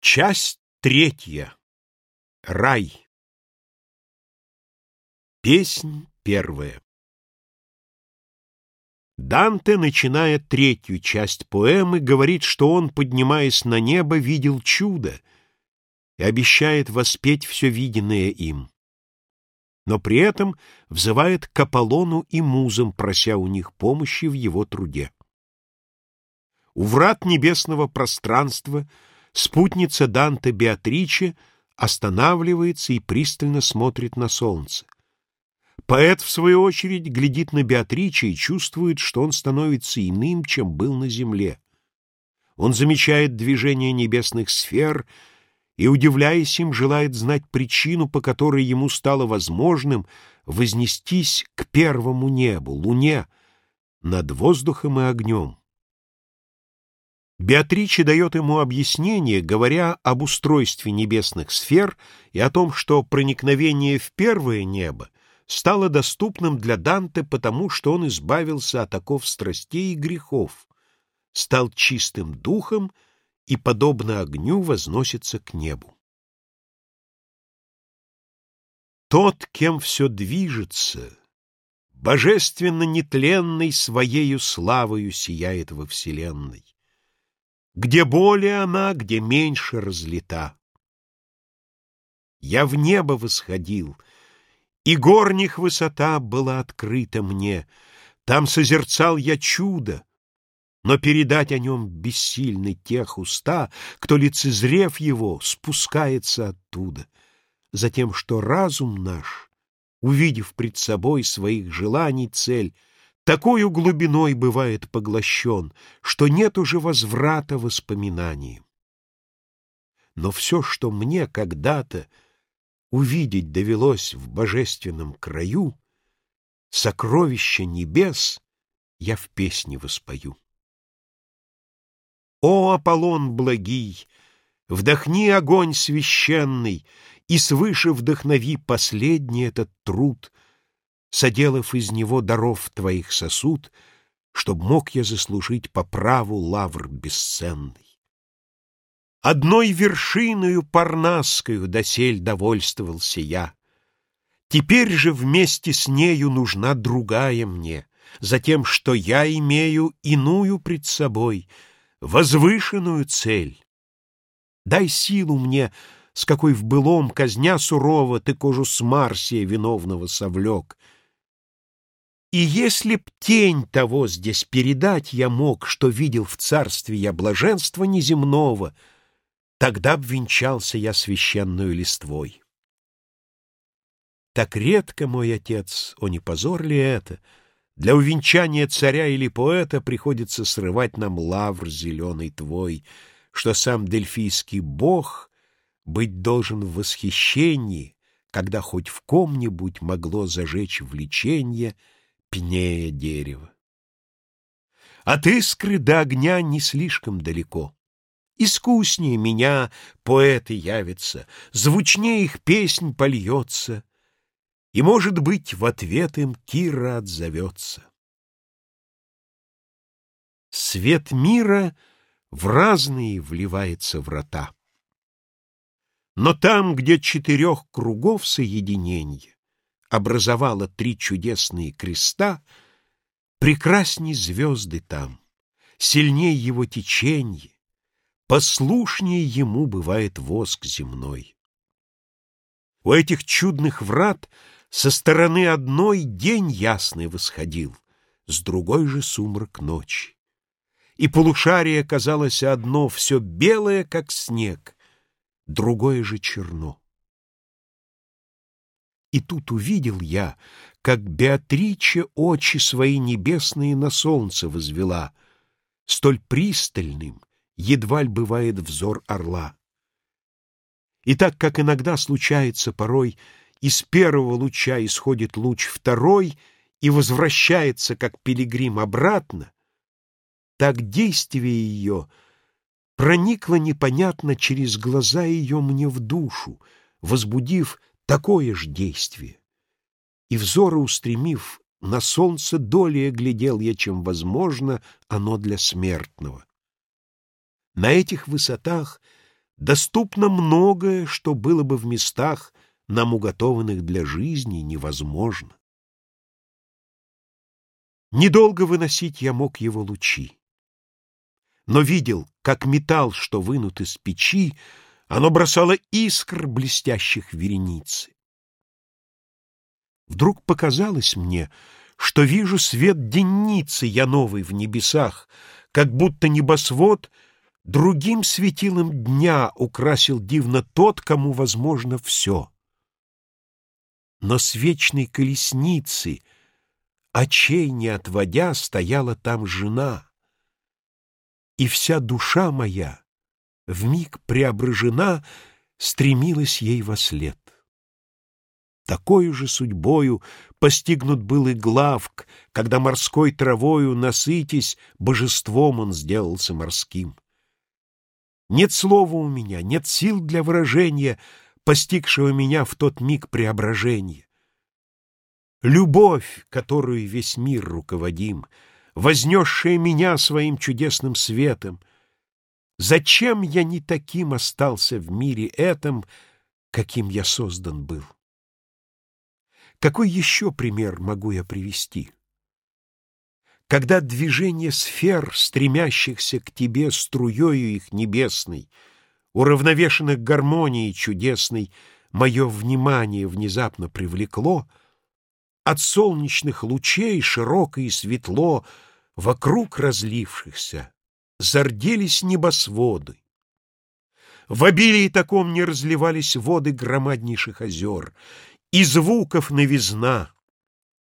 Часть третья. Рай. Песнь первая. Данте, начиная третью часть поэмы, говорит, что он, поднимаясь на небо, видел чудо и обещает воспеть все виденное им. Но при этом взывает к Аполлону и музам, прося у них помощи в его труде. У врат небесного пространства — Спутница Данте Беатриче останавливается и пристально смотрит на солнце. Поэт, в свою очередь, глядит на Беатриче и чувствует, что он становится иным, чем был на земле. Он замечает движение небесных сфер и, удивляясь им, желает знать причину, по которой ему стало возможным вознестись к первому небу, луне, над воздухом и огнем. Беатриче дает ему объяснение, говоря об устройстве небесных сфер и о том, что проникновение в первое небо стало доступным для Данте потому, что он избавился от оков страстей и грехов, стал чистым духом и, подобно огню, возносится к небу. Тот, кем все движется, божественно нетленной своею славою сияет во вселенной. Где более она, где меньше разлита. Я в небо восходил, и горних высота была открыта мне. Там созерцал я чудо, но передать о нем бессильны тех уста, кто, лицезрев его, спускается оттуда, затем, что разум наш, увидев пред собой своих желаний цель, Такою глубиной бывает поглощен, что нет уже возврата воспоминаниям. Но все, что мне когда-то увидеть довелось в божественном краю, сокровища небес я в песне воспою. О, Аполлон благий, вдохни огонь священный и свыше вдохнови последний этот труд — соделав из него даров твоих сосуд, чтоб мог я заслужить по праву лавр бесценный. Одной вершиною парнасскою досель довольствовался я. Теперь же вместе с нею нужна другая мне, за тем, что я имею иную пред собой, возвышенную цель. Дай силу мне, с какой в былом, казня сурово, ты кожу с Марсия виновного совлек, и если б тень того здесь передать я мог, что видел в царстве я блаженства неземного, тогда б венчался я священную листвой. Так редко, мой отец, о не позор ли это, для увенчания царя или поэта приходится срывать нам лавр зеленый твой, что сам дельфийский бог быть должен в восхищении, когда хоть в ком-нибудь могло зажечь влечение — пнея дерева. От искры до огня не слишком далеко. Искуснее меня поэты явятся, звучнее их песнь польется, и, может быть, в ответ им Кира отзовется. Свет мира в разные вливается врата. Но там, где четырех кругов соединенье, образовала три чудесные креста, прекрасней звезды там, сильней его теченье, послушнее ему бывает воск земной. У этих чудных врат со стороны одной день ясный восходил, с другой же сумрак ночи. И полушарие казалось одно, все белое, как снег, другое же черно. И тут увидел я, как Беатриче очи свои небесные на солнце возвела, столь пристальным едва ли бывает взор орла. И так как иногда случается порой, из первого луча исходит луч второй и возвращается, как пилигрим, обратно, так действие ее проникло непонятно через глаза ее мне в душу, возбудив такое ж действие. И взоры устремив на солнце, долее глядел я, чем возможно оно для смертного. На этих высотах доступно многое, что было бы в местах, нам уготованных для жизни, невозможно. Недолго выносить я мог его лучи, но видел, как металл, что вынут из печи, оно бросало искр блестящих вереницы. Вдруг показалось мне, что вижу свет денницы я новый в небесах, как будто небосвод другим светилом дня украсил дивно тот, кому возможно все. Но с вечной колесницы, очей не отводя, стояла там жена, и вся душа моя, вмиг преображена, стремилась ей во след. Такою же судьбою постигнут был и Главк, когда морской травою, насытясь, божеством он сделался морским. Нет слова у меня, нет сил для выражения, постигшего меня в тот миг преображения. Любовь, которую весь мир руководим, вознесшая меня своим чудесным светом, зачем я не таким остался в мире этом, каким я создан был? Какой еще пример могу я привести? Когда движение сфер, стремящихся к тебе струею их небесной, уравновешенных гармонией чудесной, мое внимание внезапно привлекло, от солнечных лучей широко и светло вокруг разлившихся зарделись небосводы. В обилии таком не разливались воды громаднейших озер, и звуков новизна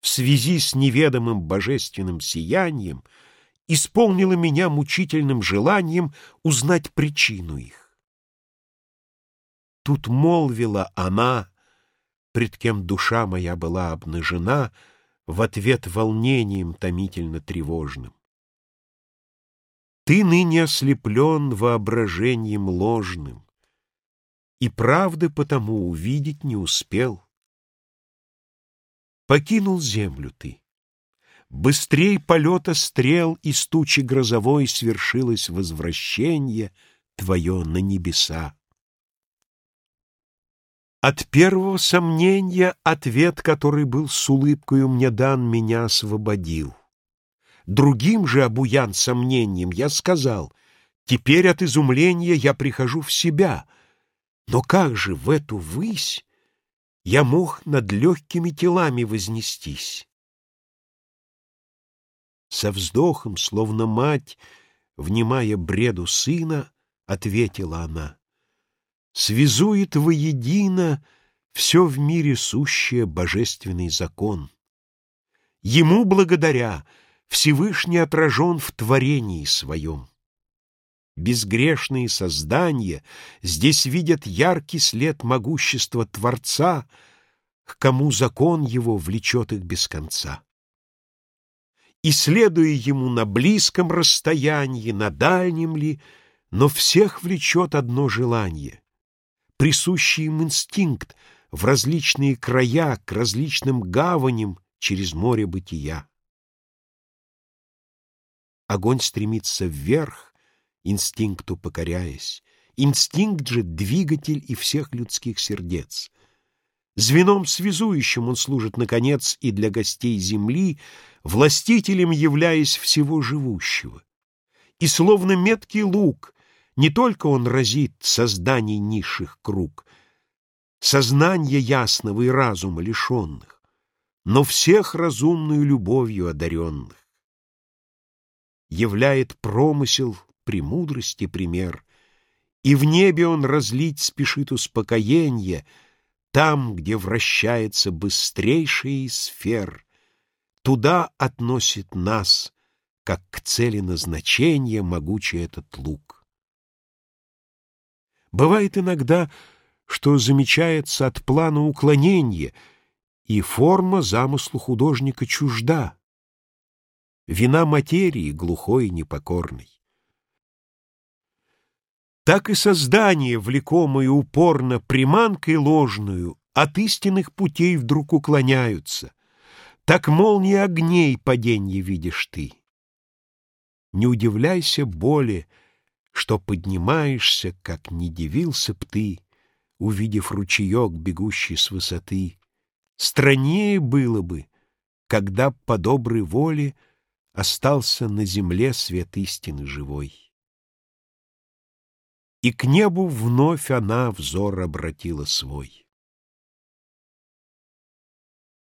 в связи с неведомым божественным сиянием исполнила меня мучительным желанием узнать причину их. Тут молвила она, пред кем душа моя была обнажена, в ответ волнением томительно тревожным. Ты ныне ослеплен воображением ложным, и правды потому увидеть не успел. Покинул землю ты. Быстрей полета стрел из тучи грозовой свершилось возвращение твое на небеса. От первого сомнения ответ, который был с улыбкою мне дан, меня освободил. Другим же, обуян сомнением, я сказал, теперь от изумления я прихожу в себя. Но как же в эту высь я мог над легкими телами вознестись. Со вздохом, словно мать, внимая бреду сына, ответила она, «Связует воедино все в мире сущее божественный закон. Ему благодаря Всевышний отражен в творении своем. Безгрешные создания здесь видят яркий след могущества Творца, к кому закон его влечет их без конца. И, следуя ему на близком расстоянии, на дальнем ли, но всех влечет одно желание, присущий им инстинкт в различные края, к различным гаваням через море бытия. Огонь стремится вверх, инстинкту покоряясь. Инстинкт же — двигатель и всех людских сердец. Звеном связующим он служит, наконец, и для гостей земли, властителем являясь всего живущего. И словно меткий лук, не только он разит созданий низших круг, сознание ясного и разума лишенных, но всех разумную любовью одаренных. Являет промысел премудрости пример, и в небе он разлить спешит успокоение, там, где вращается быстрейший из сфер, туда относит нас, как к цели назначения могучий этот лук. Бывает иногда, что замечается от плана уклонение, и форма замыслу художника чужда. Вина материи глухой и непокорной так и создание, влекомое упорно приманкой ложную, от истинных путей вдруг уклоняются. Так молнии огней паденье видишь ты. Не удивляйся боли, что поднимаешься, как не дивился б ты, увидев ручеек, бегущий с высоты. Страннее было бы, когда по доброй воле остался на земле свет истины живой. И к небу вновь она взор обратила свой.